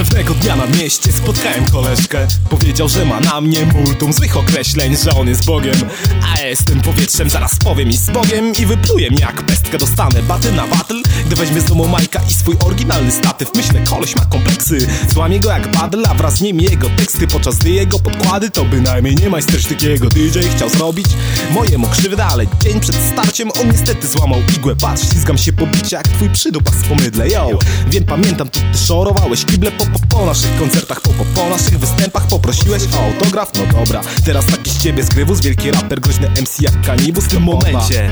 Pewnego dnia na mieście spotkałem koleżkę. Powiedział, że ma na mnie multum złych określeń Że on jest Bogiem, a ja jestem powietrzem Zaraz powiem i z Bogiem. I wypluję jak pestkę Dostanę baty na battle, gdy weźmie z domu Majka I swój oryginalny statyw Myślę, koleś ma kompleksy. Złamie go jak battle, a wraz z nim jego teksty. Podczas gdy jego podkłady to bynajmniej nie majstersztyk jego DJ chciał zrobić mojemu krzywdę Ale dzień przed starciem on niestety złamał igłę. Patrz, ślizgam się po jak twój przydupas po mydle Yo, wiem, pamiętam, tu szorowałeś kible po, po, po naszych koncertach po, po, po naszych występach Poprosiłeś o autograf, no dobra Teraz taki z ciebie zgrywus, wielki raper, groźny MC jak kanibus W tym momencie.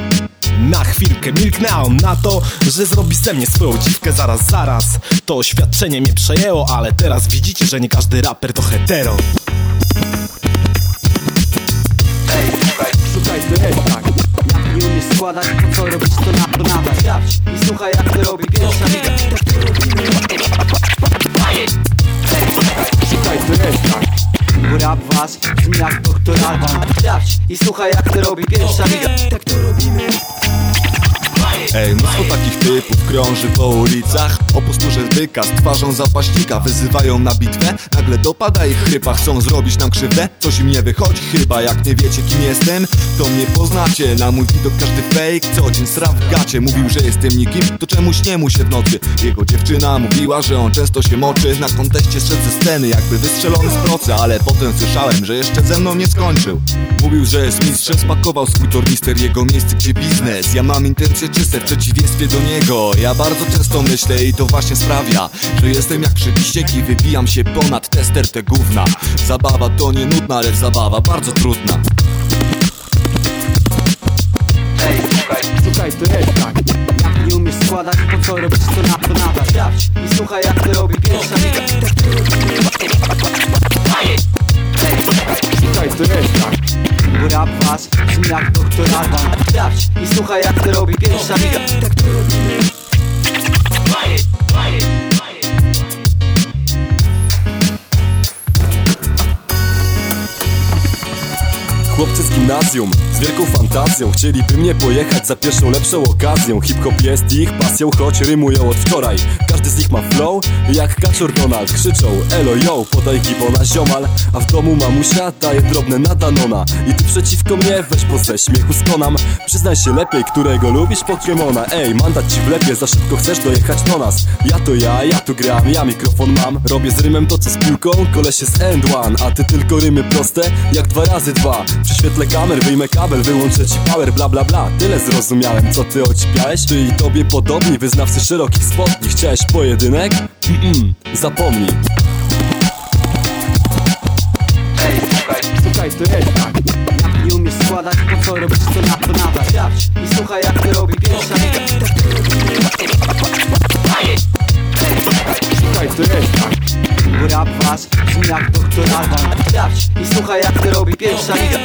Na chwilkę milknę, a on na to, że zrobi ze mnie swoją dziwkę zaraz, zaraz. To oświadczenie mnie przejęło, ale teraz widzicie, że nie każdy raper to hetero Bo rap wasz brzmi jak doktor Alban Sprawdź i słuchaj jak to robi pierwsza liga. Tak to robimy Ej, mnóstwo takich typów krąży po ulicach. O posturze byka z twarzą zapaśnika Wyzywają na bitwę, nagle dopada ich chrypa Chcą zrobić nam krzywdę, coś im nie wychodzi chyba Jak nie wiecie kim jestem, to mnie poznacie. Na mój widok każdy fake, co dzień sra w gacie. Mówił, że jestem nikim, to czemuś nie mu się w nocy. Jego dziewczyna mówiła, że on często się moczy. Na konteście szedł ze sceny, jakby wystrzelony z procy. Ale potem słyszałem, że jeszcze ze mną nie skończył. Mówił, że jest mistrzem, spakował swój tornister. Jego miejsce gdzie biznes. Ja mam intencje czyste w przeciwieństwie do niego. Ja bardzo często myślę i to właśnie sprawia Że jestem jak przepiściek i wybijam się ponad tester te gówna. Zabawa to nie nudna, lecz zabawa bardzo trudna. Ej, słuchaj, słuchaj, to jest tak. Jak nie umiesz składać, to co robić, to na to nada Sprawdź i słuchaj jak to robi słuchaj jak to robi pierwsza liga Chłopcy z gimnazjum, z wielką fantazją Chcieliby mnie pojechać za pierwszą lepszą okazją. Hip-hop jest ich pasją, choć rymują od wczoraj. Każdy z nich ma flow, jak kaczor Donald. Krzyczą elo yo, podaj gibona ziomal. A w domu mamusia daje drobne na Danona. I ty przeciwko mnie, weź bo ze śmiechu skonam. Przyznaj się lepiej, którego lubisz Pokemona Ej, mandat ci wlepie, za szybko chcesz dojechać do nas. Ja to ja, ja tu gram, ja mikrofon mam. Robię z rymem to co z piłką, kolesie z end one. A ty tylko rymy proste, jak dwa razy dwa Przy świetle kamer wyjmę kabel, wyłączę ci power, bla bla bla. Tyle zrozumiałem, co ty ocipiałeś Ty i tobie podobni, wyznawcy szerokich spodni. Chciałeś pojedynek? Mm-mm, zapomnij. Ej, słuchaj, słuchaj, to jest tak. Jak nie umiesz składać, to co robić, to na to nada. Sprawdź i słuchaj jak to robi pierwsza Słuchaj jak to robi pierwsza liga